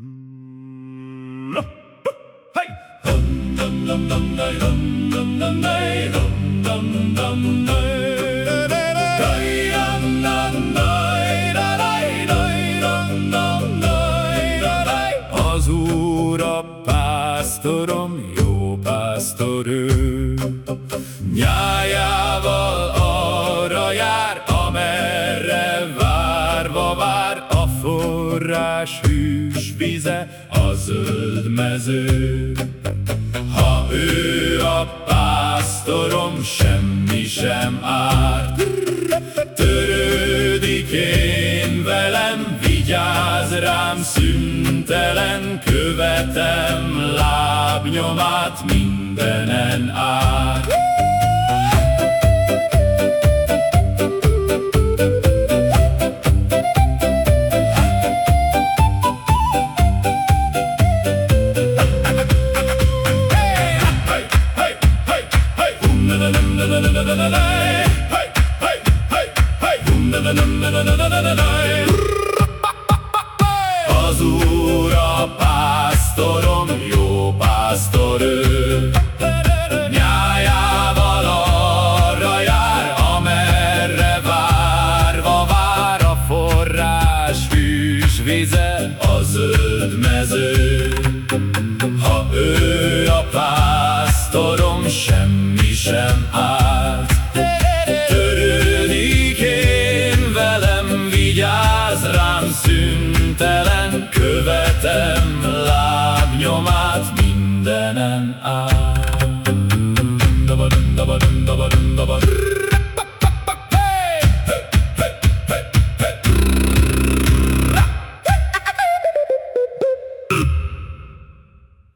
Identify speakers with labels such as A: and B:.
A: Az Úr a pásztorom, jó pásztor ő. Nyájával arra jár, amerre várva vár, a forrás hűs vize, a zöld mező. Ha ő a pásztorom, semmi sem árt, Törődik én velem, vigyáz rám szüntelen, követem lábnyomát mindenen át. Az Úr a pásztorom, jó pásztor ő. Nyájával arra jár, amerre várva vár a forrás hűs vize, a zöld mező. sem árt. Törődik én velem, vigyáz rám Szüntelen követem lábnyomát mindenen át. Dabadum, dabadum, dabadum, dabadum